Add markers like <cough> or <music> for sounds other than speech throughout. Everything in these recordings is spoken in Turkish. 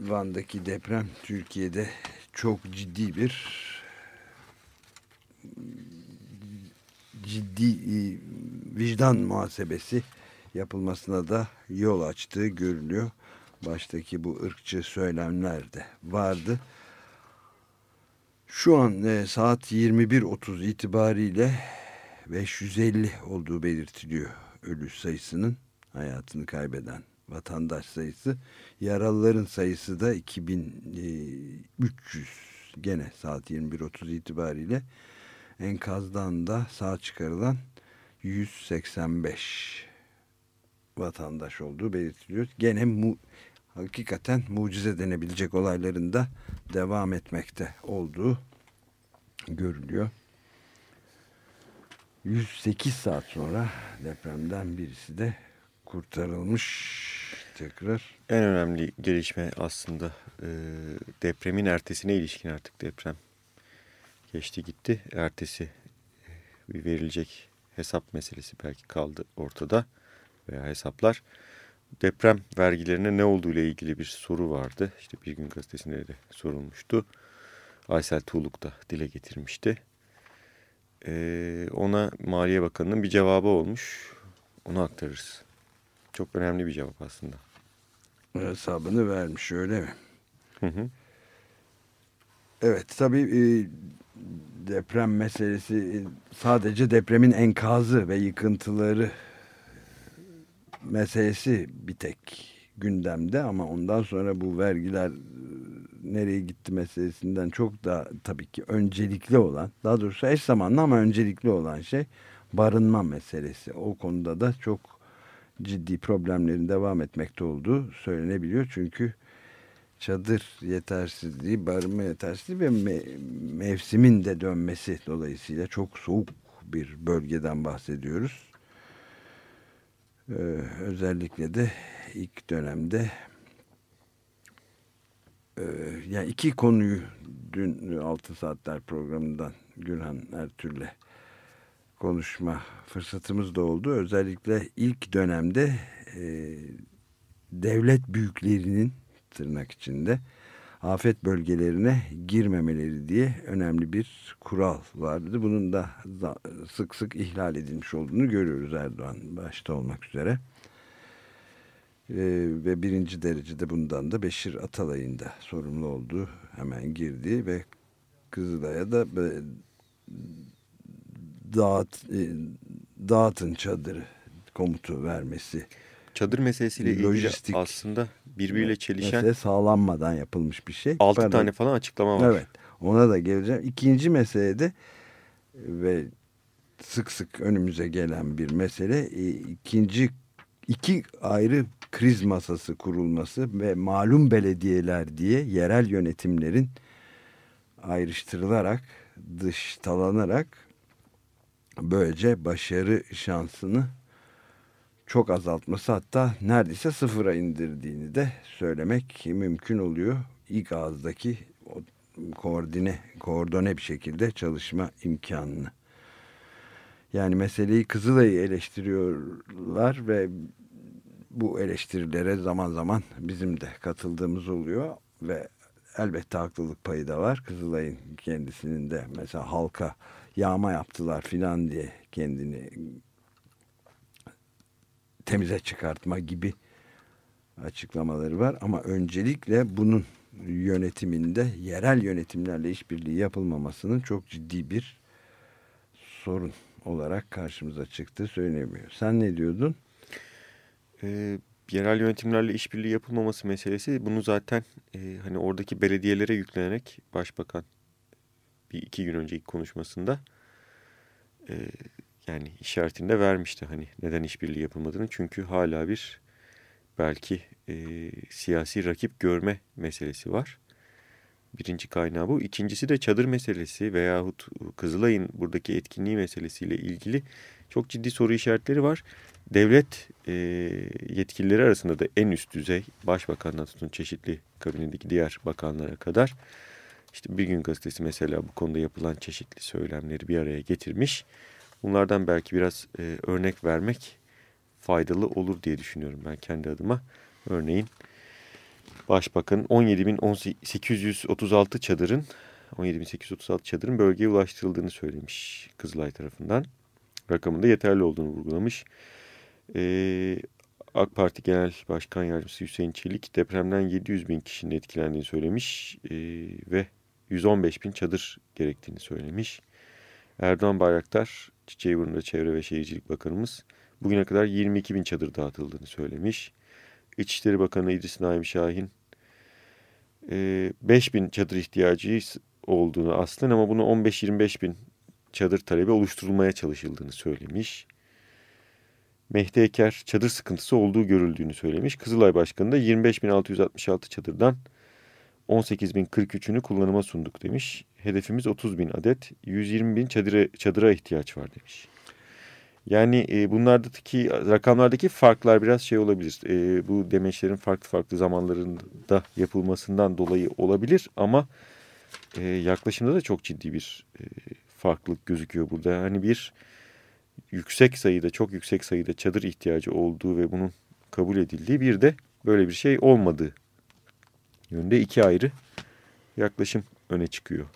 Van'daki deprem Türkiye'de çok ciddi bir ciddi e, vicdan muhasebesi yapılmasına da yol açtığı görülüyor. Baştaki bu ırkçı söylemler de vardı. Şu an e, saat 21.30 itibariyle 550 olduğu belirtiliyor ölü sayısının hayatını kaybeden vatandaş sayısı. Yaralıların sayısı da 2300 gene saat 21.30 itibariyle enkazdan da sağ çıkarılan 185 vatandaş olduğu belirtiliyor. Gene mu hakikaten mucize denebilecek olayların da devam etmekte olduğu görülüyor. 108 saat sonra depremden birisi de kurtarılmış tekrar. En önemli gelişme aslında e, depremin ertesine ilişkin artık deprem geçti gitti. Ertesi e, verilecek hesap meselesi belki kaldı ortada veya hesaplar. Deprem vergilerine ne olduğu ile ilgili bir soru vardı. İşte Bir Gün Gazetesi'nde de sorulmuştu. Aysel Tuğluk da dile getirmişti. Ee, ona Maliye Bakanı'nın bir cevabı olmuş. Onu aktarırız. Çok önemli bir cevap aslında. Hesabını vermiş öyle mi? Hı hı. Evet tabii e, deprem meselesi e, sadece depremin enkazı ve yıkıntıları meselesi bir tek gündemde ama ondan sonra bu vergiler e, nereye gitti meselesinden çok da tabii ki öncelikli olan daha doğrusu eş zamanlı ama öncelikli olan şey barınma meselesi. O konuda da çok ciddi problemlerin devam etmekte olduğu söylenebiliyor. Çünkü çadır yetersizliği, barınma yetersizliği ve me mevsimin de dönmesi dolayısıyla çok soğuk bir bölgeden bahsediyoruz. Ee, özellikle de ilk dönemde e, yani iki konuyu dün Altın Saatler programından Gülhan Ertürk'le konuşma fırsatımız da oldu. Özellikle ilk dönemde e, devlet büyüklerinin tırnak içinde afet bölgelerine girmemeleri diye önemli bir kural vardı. Bunun da sık sık ihlal edilmiş olduğunu görüyoruz Erdoğan başta olmak üzere. Ee, ve birinci derecede bundan da Beşir Atalay'ın da sorumlu olduğu hemen girdi ve Kızılay'a da dağıt, e, dağıtın çadırı komutu vermesi. Çadır meselesiyle ilgili Lojistik aslında birbiriyle çelişen... Mesele sağlanmadan yapılmış bir şey. Altı Pardon. tane falan açıklama var. Evet ona da geleceğim. İkinci meselede ve sık sık önümüze gelen bir mesele e, ikinci iki ayrı kriz masası kurulması ve malum belediyeler diye yerel yönetimlerin ayrıştırılarak dıştalanarak böylece başarı şansını çok azaltması hatta neredeyse sıfıra indirdiğini de söylemek mümkün oluyor. İlk ağızdaki koordine, koordine bir şekilde çalışma imkanını. Yani meseleyi Kızılay'ı eleştiriyorlar ve bu eleştirilere zaman zaman bizim de katıldığımız oluyor ve elbette haklılık payı da var. Kızılay'ın kendisinin de mesela halka yağma yaptılar filan diye kendini temize çıkartma gibi açıklamaları var. Ama öncelikle bunun yönetiminde yerel yönetimlerle işbirliği yapılmamasının çok ciddi bir sorun olarak karşımıza çıktı söylemiyor. Sen ne diyordun? Ee, yerel yönetimlerle işbirliği yapılmaması meselesi bunu zaten e, hani oradaki belediyelere yüklenerek başbakan bir iki gün önceki konuşmasında e, yani işaretinde vermişti hani neden işbirliği yapılmadığını. Çünkü hala bir belki e, siyasi rakip görme meselesi var. Birinci kaynağı bu. İkincisi de çadır meselesi veyahut Kızılay'ın buradaki etkinliği meselesiyle ilgili çok ciddi soru işaretleri var. Devlet e, yetkilileri arasında da en üst düzey başbakandan tutun çeşitli kabinedeki diğer bakanlara kadar işte bir gün gazetesi mesela bu konuda yapılan çeşitli söylemleri bir araya getirmiş. Bunlardan belki biraz e, örnek vermek faydalı olur diye düşünüyorum ben kendi adıma. Örneğin Başbakan 17.836 çadırın 17.836 çadırın bölgeye ulaştırıldığını söylemiş Kızılay tarafından. Rakamında yeterli olduğunu vurgulamış. Ee, AK Parti Genel Başkan Yardımcısı Hüseyin Çelik depremden 700 bin kişinin etkilendiğini söylemiş ee, ve 115 bin çadır gerektiğini söylemiş. Erdoğan Bayraktar, Çiçeğiburnu'da Çevre ve Şehircilik Bakanımız bugüne kadar 22 bin çadır dağıtıldığını söylemiş. İçişleri Bakanı İdris Naim Şahin 5 bin çadır ihtiyacı olduğunu aslında ama bunu 15-25 bin çadır talebi oluşturulmaya çalışıldığını söylemiş. Mehdi Eker çadır sıkıntısı olduğu görüldüğünü söylemiş. Kızılay Başkanı da 25.666 çadırdan 18.043'ünü kullanıma sunduk demiş. Hedefimiz 30.000 adet, 120.000 çadıra, çadıra ihtiyaç var demiş. Yani e, bunlardaki rakamlardaki farklar biraz şey olabilir. E, bu demeçlerin farklı farklı zamanlarında yapılmasından dolayı olabilir ama e, yaklaşımda da çok ciddi bir e, farklılık gözüküyor burada. Hani bir yüksek sayıda, çok yüksek sayıda çadır ihtiyacı olduğu ve bunun kabul edildiği bir de böyle bir şey olmadığı yönde iki ayrı yaklaşım öne çıkıyor.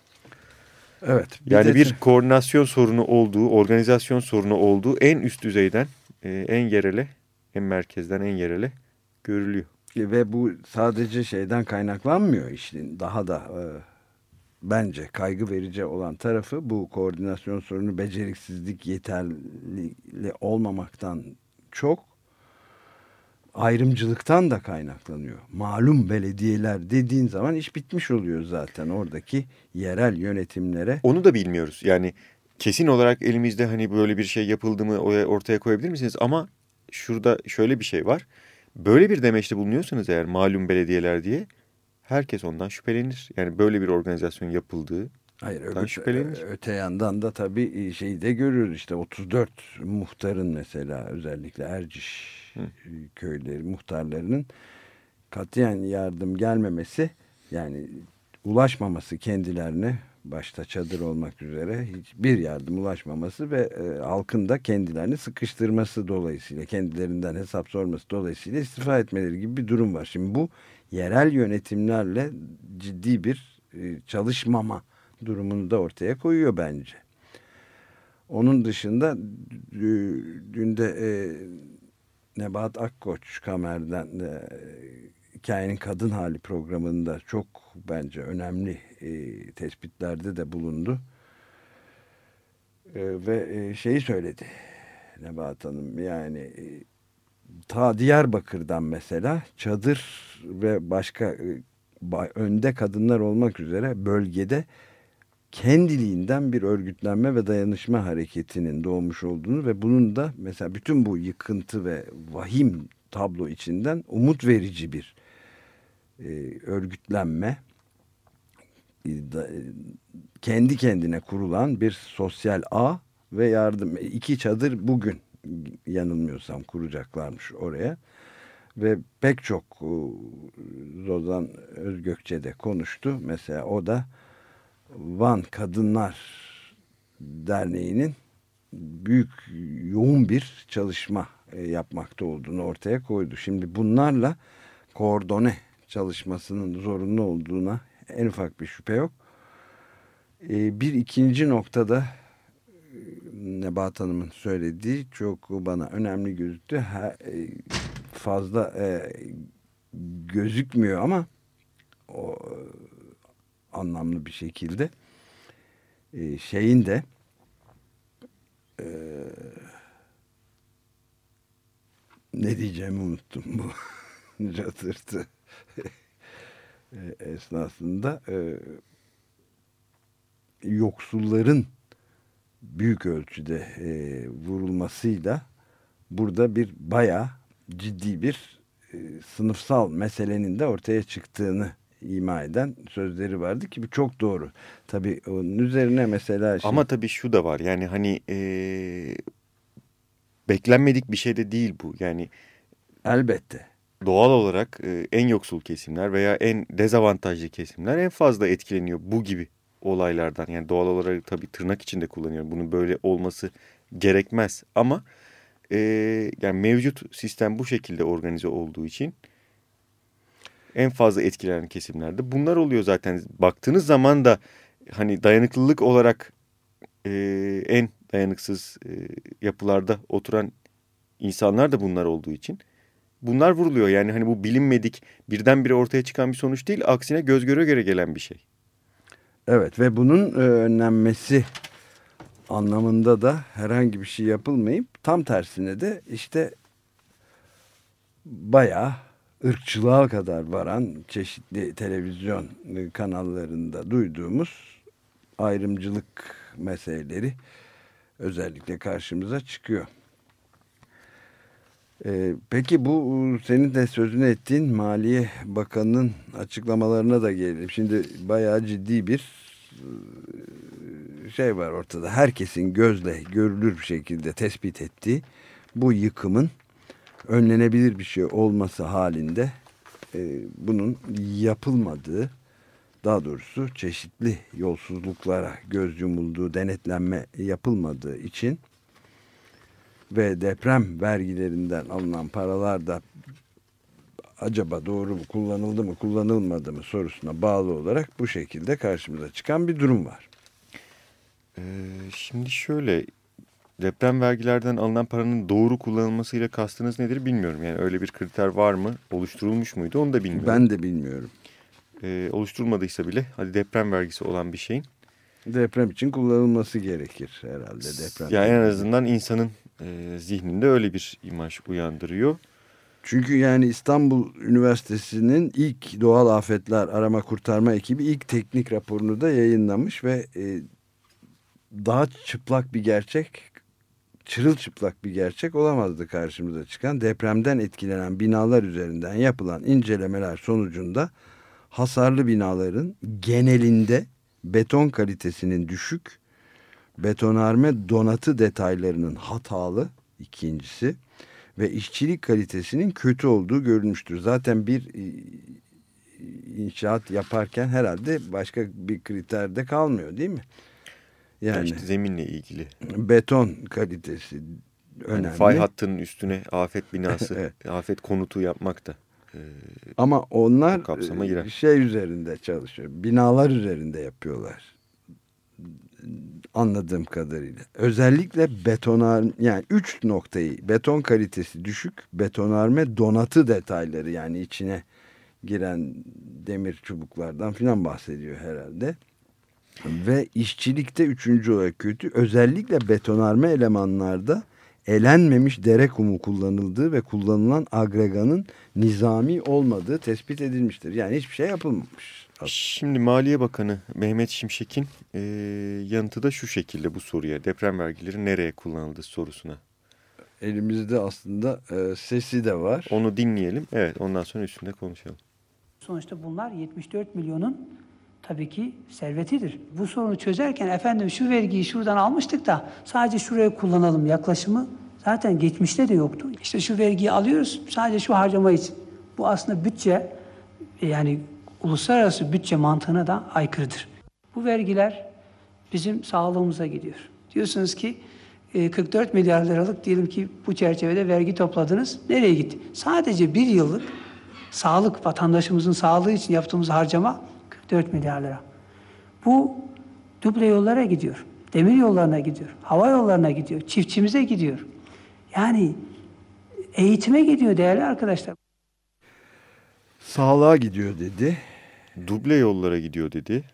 Evet. Bir yani de... bir koordinasyon sorunu olduğu, organizasyon sorunu olduğu en üst düzeyden, e, en yerele, en merkezden en yerele görülüyor. Ve bu sadece şeyden kaynaklanmıyor işte daha da e, bence kaygı verici olan tarafı bu koordinasyon sorunu beceriksizlik yeterli olmamaktan çok ayrımcılıktan da kaynaklanıyor. Malum belediyeler dediğin zaman iş bitmiş oluyor zaten oradaki yerel yönetimlere. Onu da bilmiyoruz. Yani kesin olarak elimizde hani böyle bir şey yapıldı mı ortaya koyabilir misiniz? Ama şurada şöyle bir şey var. Böyle bir demeçte bulunuyorsanız eğer malum belediyeler diye herkes ondan şüphelenir. Yani böyle bir organizasyon yapıldığı Hayır öbür, öte yandan da tabii şeyi de görüyoruz işte 34 muhtarın mesela özellikle Erciş Hı. köyleri muhtarlarının katiyen yardım gelmemesi yani ulaşmaması kendilerine başta çadır olmak üzere hiçbir yardım ulaşmaması ve e, halkın da kendilerini sıkıştırması dolayısıyla kendilerinden hesap sorması dolayısıyla istifa etmeleri gibi bir durum var. Şimdi bu yerel yönetimlerle ciddi bir e, çalışmama durumunu da ortaya koyuyor bence. Onun dışında dün de e, Nebahat Akkoç Kamer'den e, Hikayenin Kadın Hali programında çok bence önemli e, tespitlerde de bulundu. E, ve e, şeyi söyledi Nebahat Hanım yani e, ta Diyarbakır'dan mesela çadır ve başka e, önde kadınlar olmak üzere bölgede kendiliğinden bir örgütlenme ve dayanışma hareketinin doğmuş olduğunu ve bunun da mesela bütün bu yıkıntı ve vahim tablo içinden umut verici bir e, örgütlenme e, e, kendi kendine kurulan bir sosyal ağ ve yardım iki çadır bugün yanılmıyorsam kuracaklarmış oraya ve pek çok e, Zozan Özgökçe de konuştu. Mesela o da Van Kadınlar Derneği'nin büyük yoğun bir çalışma e, yapmakta olduğunu ortaya koydu. Şimdi bunlarla koordone çalışmasının zorunlu olduğuna en ufak bir şüphe yok. E, bir ikinci noktada e, Nebat Hanım'ın söylediği çok bana önemli gözüktü. Fazla gözükmüyor ama o anlamlı bir şekilde. E, şeyin de e, ne diyeceğimi unuttum bu <laughs> catırtı <laughs> e, esnasında. E, yoksulların büyük ölçüde e, vurulmasıyla burada bir baya ciddi bir e, sınıfsal meselenin de ortaya çıktığını ima eden sözleri vardı ki bu çok doğru. Tabii onun üzerine mesela... Şey... Ama tabii şu da var yani hani e, beklenmedik bir şey de değil bu. Yani elbette. Doğal olarak e, en yoksul kesimler veya en dezavantajlı kesimler en fazla etkileniyor bu gibi olaylardan. Yani doğal olarak tabii tırnak içinde kullanıyorum. Bunun böyle olması gerekmez ama e, yani mevcut sistem bu şekilde organize olduğu için en fazla etkilenen kesimlerde. Bunlar oluyor zaten. Baktığınız zaman da hani dayanıklılık olarak e, en dayanıksız e, yapılarda oturan insanlar da bunlar olduğu için bunlar vuruluyor. Yani hani bu bilinmedik birdenbire ortaya çıkan bir sonuç değil. Aksine göz göre göre gelen bir şey. Evet ve bunun e, önlenmesi anlamında da herhangi bir şey yapılmayıp tam tersine de işte bayağı ırkçılığa kadar varan çeşitli televizyon kanallarında duyduğumuz ayrımcılık meseleleri özellikle karşımıza çıkıyor. Ee, peki bu senin de sözünü ettiğin Maliye Bakanı'nın açıklamalarına da gelelim. Şimdi bayağı ciddi bir e, şey var ortada. Herkesin gözle görülür bir şekilde tespit ettiği bu yıkımın önlenebilir bir şey olması halinde e, bunun yapılmadığı daha doğrusu çeşitli yolsuzluklara göz yumulduğu denetlenme yapılmadığı için ve deprem vergilerinden alınan paralar da acaba doğru mu kullanıldı mı kullanılmadı mı sorusuna bağlı olarak bu şekilde karşımıza çıkan bir durum var. Ee, şimdi şöyle deprem vergilerden alınan paranın doğru kullanılmasıyla kastınız nedir bilmiyorum. Yani öyle bir kriter var mı oluşturulmuş muydu onu da bilmiyorum. Ben de bilmiyorum. Ee, oluşturulmadıysa bile hadi deprem vergisi olan bir şeyin. Deprem için kullanılması gerekir herhalde. Deprem yani en azından insanın e, zihninde öyle bir imaj uyandırıyor. Çünkü yani İstanbul Üniversitesi'nin ilk doğal afetler arama kurtarma ekibi ilk teknik raporunu da yayınlamış ve e, daha çıplak bir gerçek, çırılçıplak bir gerçek olamazdı karşımıza çıkan. Depremden etkilenen binalar üzerinden yapılan incelemeler sonucunda hasarlı binaların genelinde beton kalitesinin düşük, betonarme donatı detaylarının hatalı ikincisi ve işçilik kalitesinin kötü olduğu görülmüştür. Zaten bir e, inşaat yaparken herhalde başka bir kriter de kalmıyor değil mi? Yani işte zeminle ilgili. Beton kalitesi önemli. Yani fay hattının üstüne afet binası, <laughs> evet. afet konutu yapmak da. E, Ama onlar kapsama girer. şey üzerinde çalışıyor. Binalar üzerinde yapıyorlar anladığım kadarıyla. Özellikle betonar yani üç noktayı beton kalitesi düşük, betonarme donatı detayları yani içine giren demir çubuklardan filan bahsediyor herhalde. Ve işçilikte üçüncü olarak kötü. Özellikle betonarme elemanlarda elenmemiş dere kumu kullanıldığı ve kullanılan agreganın nizami olmadığı tespit edilmiştir. Yani hiçbir şey yapılmamış. Şimdi Maliye Bakanı Mehmet Şimşek'in e, yanıtı da şu şekilde bu soruya. Deprem vergileri nereye kullanıldı sorusuna. Elimizde aslında e, sesi de var. Onu dinleyelim. Evet ondan sonra üstünde konuşalım. Sonuçta bunlar 74 milyonun tabii ki servetidir. Bu sorunu çözerken efendim şu vergiyi şuradan almıştık da sadece şuraya kullanalım yaklaşımı zaten geçmişte de yoktu. İşte şu vergiyi alıyoruz sadece şu harcama için. Bu aslında bütçe yani uluslararası bütçe mantığına da aykırıdır. Bu vergiler bizim sağlığımıza gidiyor. Diyorsunuz ki 44 e, milyar liralık diyelim ki bu çerçevede vergi topladınız. Nereye gitti? Sadece bir yıllık sağlık, vatandaşımızın sağlığı için yaptığımız harcama 44 milyar lira. Bu duble yollara gidiyor. Demir yollarına gidiyor. Hava yollarına gidiyor. Çiftçimize gidiyor. Yani eğitime gidiyor değerli arkadaşlar. Sağlığa gidiyor dedi duble yollara gidiyor dedi.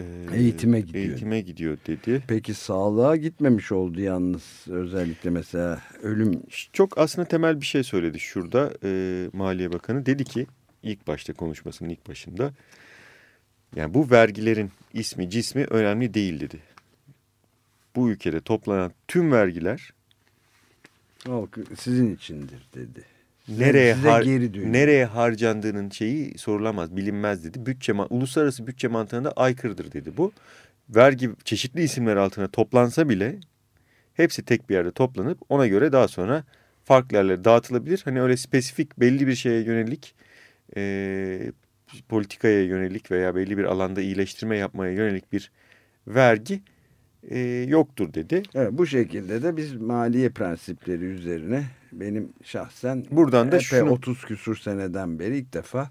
Ee, eğitime gidiyor. Eğitime gidiyor dedi. Peki sağlığa gitmemiş oldu yalnız özellikle mesela ölüm. Çok aslında temel bir şey söyledi şurada e, Maliye Bakanı. Dedi ki ilk başta konuşmasının ilk başında yani bu vergilerin ismi cismi önemli değil dedi. Bu ülkede toplanan tüm vergiler sizin içindir dedi nereye har nereye harcandığının şeyi sorulamaz, bilinmez dedi. Bütçe uluslararası bütçe mantığında aykırıdır dedi bu. Vergi çeşitli isimler altına toplansa bile hepsi tek bir yerde toplanıp ona göre daha sonra farklı yerlere dağıtılabilir. Hani öyle spesifik belli bir şeye yönelik e, politikaya yönelik veya belli bir alanda iyileştirme yapmaya yönelik bir vergi e, yoktur dedi. Evet, bu şekilde de biz maliye prensipleri üzerine benim şahsen buradan da şunu... 30 küsur seneden beri ilk defa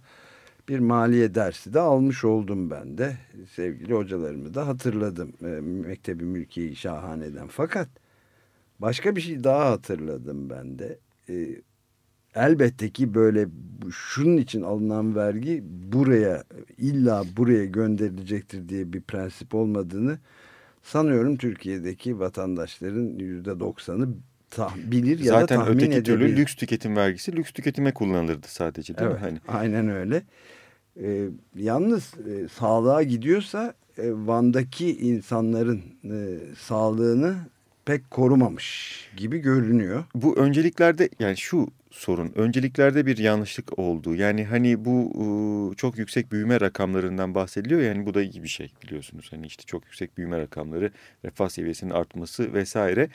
bir maliye dersi de almış oldum ben de. Sevgili hocalarımı da hatırladım. E, Mektebi Mülkiye Şahane'den. Fakat başka bir şey daha hatırladım ben de. Elbette ki böyle şunun için alınan vergi buraya illa buraya gönderilecektir diye bir prensip olmadığını sanıyorum Türkiye'deki vatandaşların yüzde doksanı bilir ya Zaten da tahmin öteki edebilir. türlü lüks tüketim vergisi lüks tüketime kullanılırdı sadece değil evet, mi? Hani... Aynen öyle. Ee, yalnız e, sağlığa gidiyorsa e, Van'daki insanların e, sağlığını pek korumamış gibi görünüyor. Bu önceliklerde yani şu sorun önceliklerde bir yanlışlık olduğu yani hani bu ıı, çok yüksek büyüme rakamlarından bahsediliyor yani bu da iyi bir şey biliyorsunuz. Hani işte çok yüksek büyüme rakamları refah seviyesinin artması vesaire.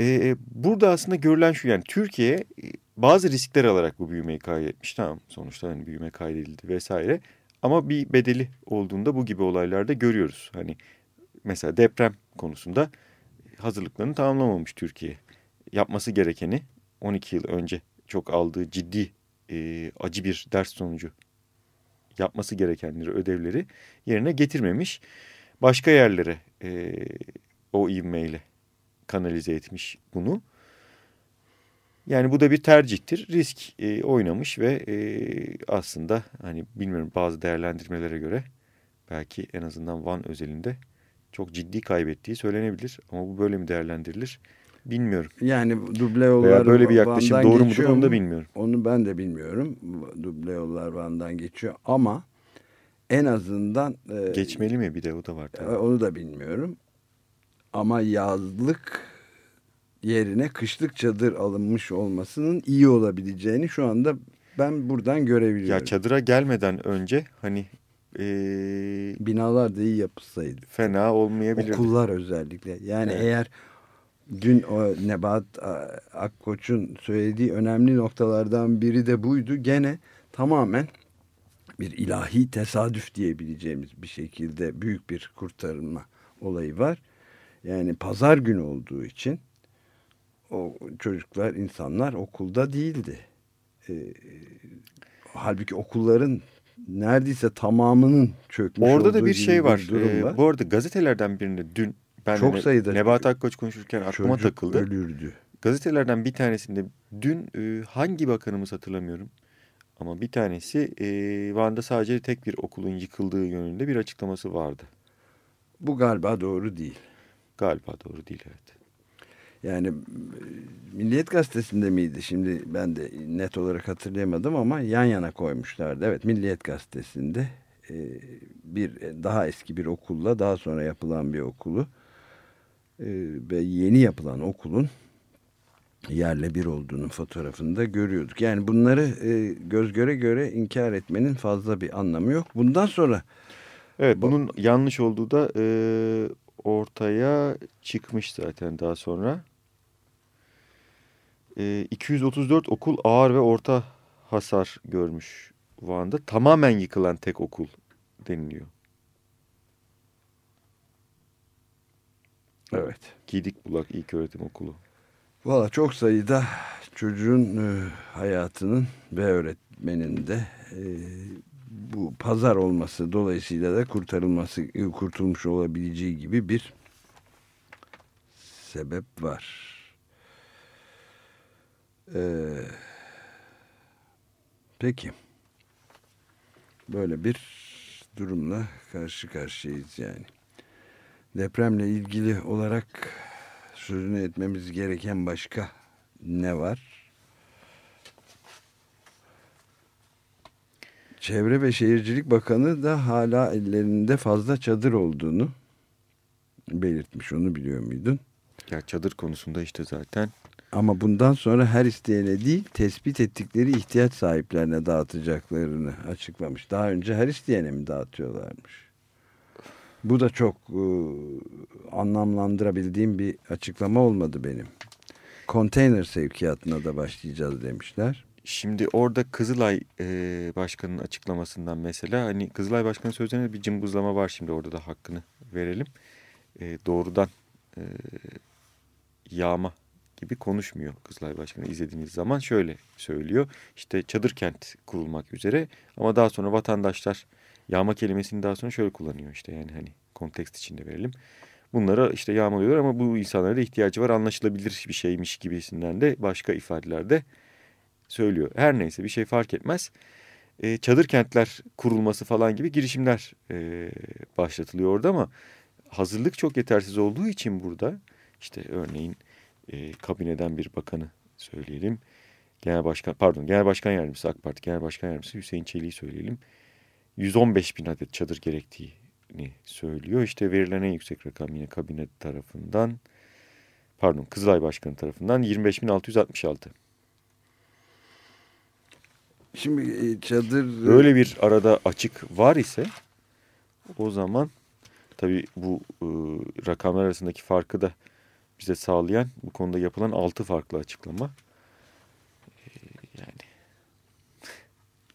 Ee, burada aslında görülen şu yani Türkiye e, bazı riskler alarak bu büyümeyi kaydetmiş. Tamam sonuçta hani büyüme kaydedildi vesaire. Ama bir bedeli olduğunda bu gibi olaylarda görüyoruz. Hani mesela deprem konusunda hazırlıklarını tamamlamamış Türkiye yapması gerekeni 12 yıl önce çok aldığı ciddi e, acı bir ders sonucu yapması gerekenleri, ödevleri yerine getirmemiş. Başka yerlere e, o ivmeyle kanalize etmiş bunu. Yani bu da bir tercihtir. Risk e, oynamış ve e, aslında hani bilmiyorum bazı değerlendirmelere göre belki en azından Van özelinde çok ciddi kaybettiği söylenebilir. Ama bu böyle mi değerlendirilir? Bilmiyorum. Yani duble yollar Veya böyle bir yaklaşım Van'dan doğru mudur onu da bilmiyorum. Onu ben de bilmiyorum. Duble yollar Van'dan geçiyor ama en azından... E, Geçmeli mi bir de o da var. Tabii. Onu da bilmiyorum. Ama yazlık yerine kışlık çadır alınmış olmasının iyi olabileceğini şu anda ben buradan görebiliyorum. Ya çadıra gelmeden önce hani e, binalar da iyi yapılsaydı. Fena olmayabilir. Okullar özellikle. Yani evet. eğer dün o Nebat Akkoç'un söylediği önemli noktalardan biri de buydu. Gene tamamen bir ilahi tesadüf diyebileceğimiz bir şekilde büyük bir kurtarılma olayı var. Yani pazar günü olduğu için o çocuklar, insanlar okulda değildi. Ee, halbuki okulların neredeyse tamamının çökmüş Orada da bir şey var. Bir. Ee, bu arada gazetelerden birinde dün ben çok ne, sayıda Nebat Akkoç konuşurken aklıma takıldı. ölürdü. Gazetelerden bir tanesinde dün e, hangi bakanımız hatırlamıyorum. Ama bir tanesi e, Van'da sadece tek bir okulun yıkıldığı yönünde bir açıklaması vardı. Bu galiba doğru değil. Galiba doğru değil evet. Yani Milliyet Gazetesi'nde miydi? Şimdi ben de net olarak hatırlayamadım ama yan yana koymuşlardı. Evet Milliyet Gazetesi'nde e, bir daha eski bir okulla daha sonra yapılan bir okulu e, ve yeni yapılan okulun yerle bir olduğunun fotoğrafını da görüyorduk. Yani bunları e, göz göre göre inkar etmenin fazla bir anlamı yok. Bundan sonra Evet bunun yanlış olduğu da e, ortaya çıkmış zaten daha sonra. E, 234 okul ağır ve orta hasar görmüş Van'da. Tamamen yıkılan tek okul deniliyor. Evet. Gidik Bulak İlköğretim Okulu. Valla çok sayıda çocuğun e, hayatının ve öğretmenin de e, bu pazar olması dolayısıyla da kurtarılması kurtulmuş olabileceği gibi bir sebep var. Ee, peki. Böyle bir durumla karşı karşıyayız yani. Depremle ilgili olarak sözünü etmemiz gereken başka ne var? Çevre ve Şehircilik Bakanı da hala ellerinde fazla çadır olduğunu belirtmiş. Onu biliyor muydun? Ya çadır konusunda işte zaten. Ama bundan sonra her isteyene değil tespit ettikleri ihtiyaç sahiplerine dağıtacaklarını açıklamış. Daha önce her isteyene mi dağıtıyorlarmış? Bu da çok e, anlamlandırabildiğim bir açıklama olmadı benim. Konteyner sevkiyatına da başlayacağız demişler. Şimdi orada Kızılay e, Başkanı'nın açıklamasından mesela hani Kızılay Başkanı sözlerinde bir cımbızlama var şimdi orada da hakkını verelim. E, doğrudan e, yağma gibi konuşmuyor Kızılay Başkanı izlediğiniz zaman şöyle söylüyor. İşte çadır kent kurulmak üzere ama daha sonra vatandaşlar yağma kelimesini daha sonra şöyle kullanıyor işte yani hani kontekst içinde verelim. Bunlara işte yağmalıyorlar ama bu insanlara da ihtiyacı var anlaşılabilir bir şeymiş gibisinden de başka ifadelerde söylüyor. Her neyse bir şey fark etmez. E, çadır kentler kurulması falan gibi girişimler e, başlatılıyor orada ama hazırlık çok yetersiz olduğu için burada işte örneğin e, kabineden bir bakanı söyleyelim. Genel Başkan pardon Genel Başkan Yardımcısı AK Parti Genel Başkan Yardımcısı Hüseyin Çelik'i söyleyelim. 115 bin adet çadır gerektiğini söylüyor. İşte verilen en yüksek rakam yine kabine tarafından pardon Kızılay Başkanı tarafından 25.666. Şimdi e, çadır... Böyle bir arada açık var ise o zaman tabii bu e, rakamlar arasındaki farkı da bize sağlayan bu konuda yapılan altı farklı açıklama. Yani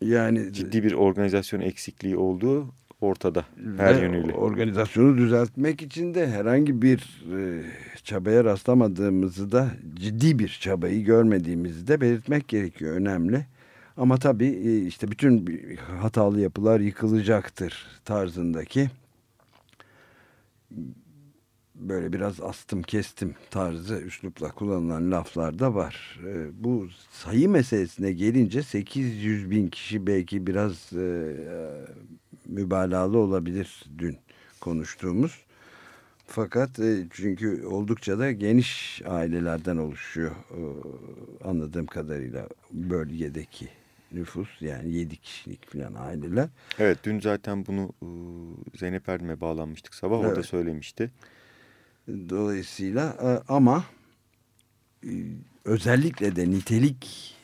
yani <laughs> ciddi bir organizasyon eksikliği olduğu ortada her yönüyle. Organizasyonu düzeltmek için de herhangi bir e, çabaya rastlamadığımızı da ciddi bir çabayı görmediğimizi de belirtmek gerekiyor. Önemli. Ama tabii e, işte bütün hatalı yapılar yıkılacaktır tarzındaki böyle biraz astım kestim tarzı üslupla kullanılan laflar da var. E, bu sayı meselesine gelince 800 bin kişi belki biraz e, mübalağalı olabilir dün konuştuğumuz. Fakat e, çünkü oldukça da geniş ailelerden oluşuyor e, anladığım kadarıyla bölgedeki nüfus yani 7 kişilik falan aileler. Evet dün zaten bunu e, Zeynep Erdem'e bağlanmıştık sabah evet. orada söylemişti. Dolayısıyla e, ama e, özellikle de nitelik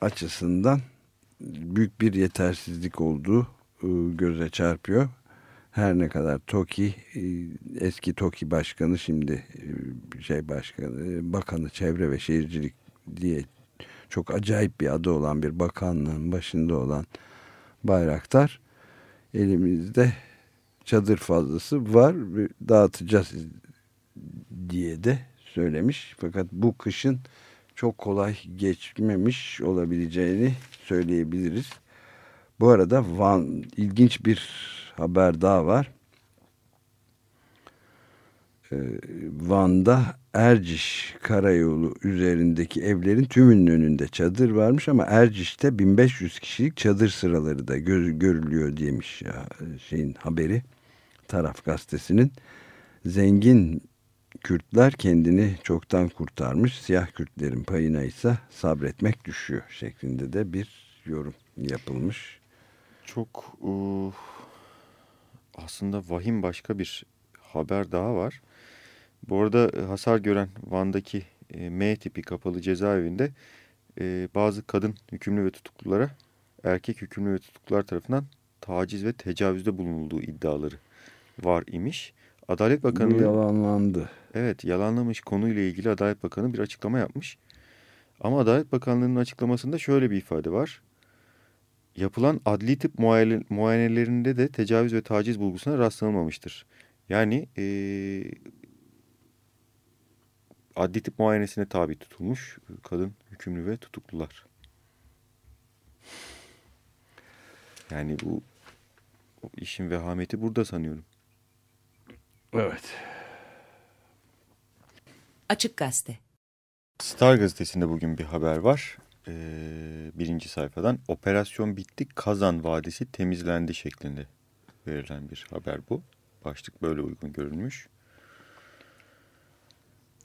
açısından büyük bir yetersizlik olduğu göze çarpıyor. Her ne kadar TOKİ eski TOKİ başkanı şimdi şey başkanı bakanı çevre ve şehircilik diye çok acayip bir adı olan bir bakanlığın başında olan Bayraktar elimizde çadır fazlası var dağıtacağız diye de söylemiş. Fakat bu kışın çok kolay geçmemiş olabileceğini söyleyebiliriz. Bu arada Van ilginç bir haber daha var. Ee, Van'da Erciş karayolu üzerindeki evlerin tümünün önünde çadır varmış ama Erciş'te 1500 kişilik çadır sıraları da göz, görülüyor diyemiş ya, şeyin haberi taraf gazetesinin. Zengin Kürtler kendini çoktan kurtarmış, siyah Kürtlerin payına ise sabretmek düşüyor şeklinde de bir yorum yapılmış. Çok uh, aslında vahim başka bir haber daha var. Bu arada e, hasar gören Van'daki e, M tipi kapalı cezaevinde e, bazı kadın hükümlü ve tutuklulara erkek hükümlü ve tutuklular tarafından taciz ve tecavüzde bulunulduğu iddiaları var imiş. Adalet Bakanı... Bu yalanlandı. Evet yalanlamış konuyla ilgili Adalet Bakanı bir açıklama yapmış. Ama Adalet Bakanlığı'nın açıklamasında şöyle bir ifade var. Yapılan adli tıp muayenelerinde de tecavüz ve taciz bulgusuna rastlanılmamıştır. Yani e, adli tıp muayenesine tabi tutulmuş kadın hükümlü ve tutuklular. Yani bu işin vehameti burada sanıyorum. Evet. Açık Gazete. Star Gazetesi'nde bugün bir haber var. Ee, birinci sayfadan operasyon bitti Kazan Vadisi temizlendi şeklinde verilen bir haber bu. Başlık böyle uygun görülmüş.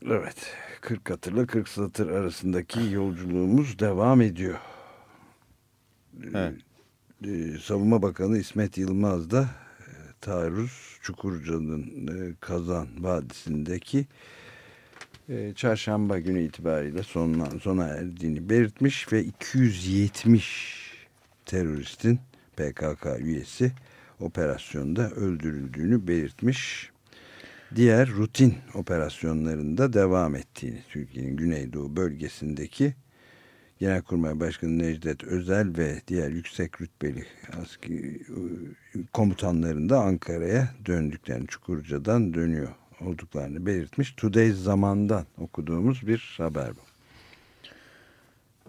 Evet. 40 katırla 40 satır arasındaki yolculuğumuz devam ediyor. Evet. Ee, Savunma Bakanı İsmet Yılmaz da e, taarruz Çukurca'nın e, Kazan Vadisi'ndeki e, çarşamba günü itibariyle sona, sona erdiğini belirtmiş ve 270 teröristin PKK üyesi operasyonda öldürüldüğünü belirtmiş. Diğer rutin operasyonlarında devam ettiğini Türkiye'nin Güneydoğu bölgesindeki Genelkurmay Başkanı Necdet Özel ve diğer yüksek rütbeli askeri komutanların da Ankara'ya döndüklerini Çukurca'dan dönüyor olduklarını belirtmiş. Today zamandan okuduğumuz bir haber bu.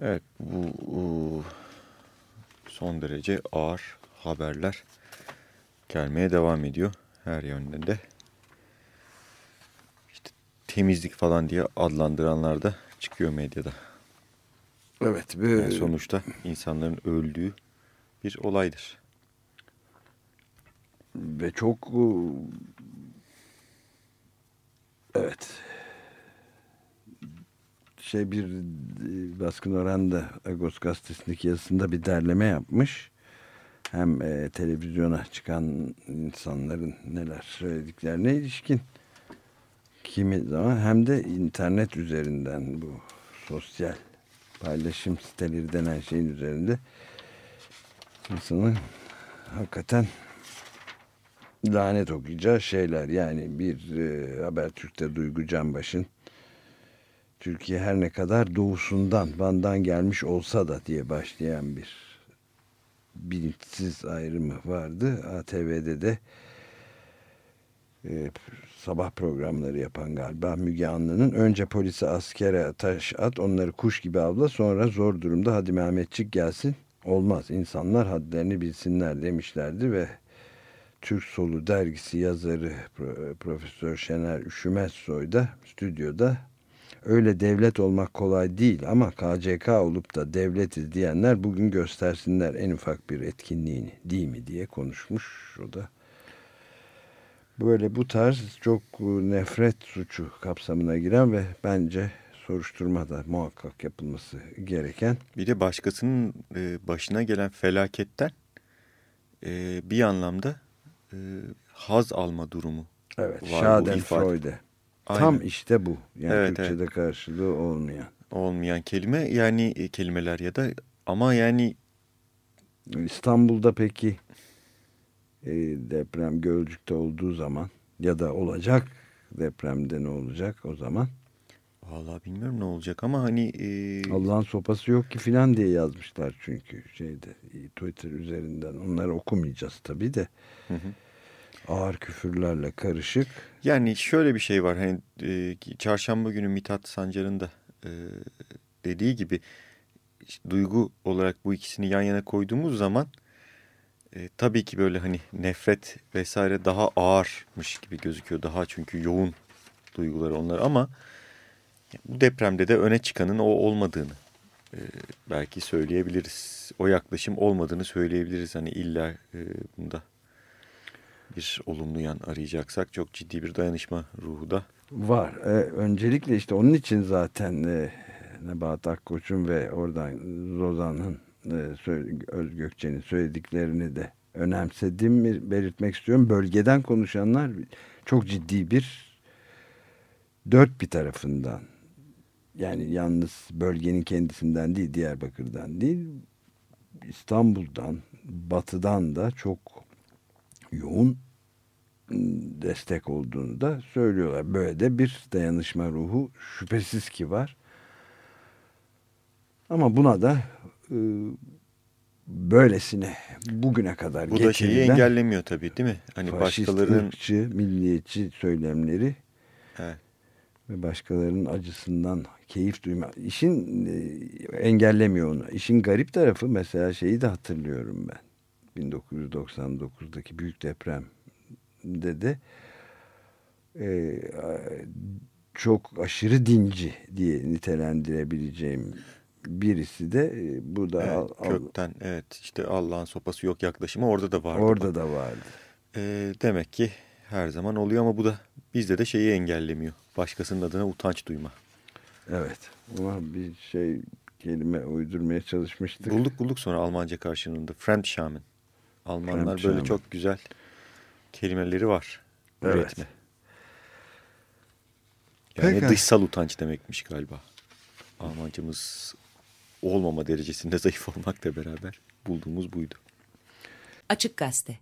Evet bu son derece ağır haberler gelmeye devam ediyor her yönden de. İşte temizlik falan diye adlandıranlar da çıkıyor medyada. Evet. Bir... Yani sonuçta insanların öldüğü bir olaydır. Ve çok evet şey bir baskın oranda Agos gazetesindeki yazısında bir derleme yapmış. Hem e, televizyona çıkan insanların neler söylediklerine ilişkin kimi zaman hem de internet üzerinden bu sosyal paylaşım siteleri denen şeyin üzerinde insanın hakikaten lanet okuyacağı şeyler. Yani bir e, Habertürk'te Duygu Canbaş'ın Türkiye her ne kadar doğusundan, Van'dan gelmiş olsa da diye başlayan bir bilinçsiz ayrımı vardı. ATV'de de e, sabah programları yapan galiba Müge Anlı'nın önce polise askere taş at onları kuş gibi avla sonra zor durumda hadi Mehmetçik gelsin olmaz insanlar hadlerini bilsinler demişlerdi ve Türk Solu dergisi yazarı Profesör Şener Üşümezsoy da stüdyoda öyle devlet olmak kolay değil ama KCK olup da devletiz diyenler bugün göstersinler en ufak bir etkinliğini değil mi diye konuşmuş o da. Böyle bu tarz çok nefret suçu kapsamına giren ve bence soruşturma da muhakkak yapılması gereken. Bir de başkasının başına gelen felaketten bir anlamda haz alma durumu Evet, Schadenfreude. Tam işte bu. Yani evet, Türkçe'de evet. karşılığı olmayan. Olmayan kelime yani e, kelimeler ya da ama yani İstanbul'da peki e, deprem Gölcük'te olduğu zaman ya da olacak depremde ne olacak o zaman? Vallahi bilmiyorum ne olacak ama hani e... Allah'ın sopası yok ki filan diye yazmışlar çünkü şeyde Twitter üzerinden onları okumayacağız tabii de. Hı hı ağır küfürlerle karışık. Yani şöyle bir şey var hani e, çarşamba günü Mithat Sancar'ın da e, dediği gibi işte, duygu olarak bu ikisini yan yana koyduğumuz zaman e, tabii ki böyle hani nefret vesaire daha ağırmış gibi gözüküyor. Daha çünkü yoğun duyguları onlar ama bu depremde de öne çıkanın o olmadığını e, belki söyleyebiliriz. O yaklaşım olmadığını söyleyebiliriz. Hani illa e, bunda bir olumlu yan arayacaksak çok ciddi bir dayanışma ruhu da var. Ee, öncelikle işte onun için zaten e, Nebahat Akkoç'un ve oradan Zozan'ın e, Öz Gökçe'nin söylediklerini de önemsediğimi belirtmek istiyorum. Bölgeden konuşanlar çok ciddi bir dört bir tarafından yani yalnız bölgenin kendisinden değil Diyarbakır'dan değil İstanbul'dan batıdan da çok yoğun destek olduğunu da söylüyorlar. Böyle de bir dayanışma ruhu şüphesiz ki var. Ama buna da e, böylesine bugüne kadar Bu da şeyi engellemiyor tabii değil mi? Hani faşist, başkalarının ırkçı, milliyetçi söylemleri evet. ve başkalarının acısından keyif duyma. İşin e, engellemiyor onu. İşin garip tarafı mesela şeyi de hatırlıyorum ben. 1999'daki büyük depremde de e, çok aşırı dinci diye nitelendirebileceğim birisi de e, bu da evet, al, kökten evet işte Allah'ın sopası yok yaklaşımı orada da vardı. Orada bak. da vardı. E, demek ki her zaman oluyor ama bu da bizde de şeyi engellemiyor. Başkasının adına utanç duyma. Evet. Ama bir şey kelime uydurmaya çalışmıştık. Bulduk bulduk sonra Almanca karşılığında. Fremdschämen. Almanlar böyle çok güzel kelimeleri var. Evet. Üretme. Yani Peki. dışsal utanç demekmiş galiba. Almancamız olmama derecesinde <laughs> zayıf olmakla beraber bulduğumuz buydu. Açık Gazete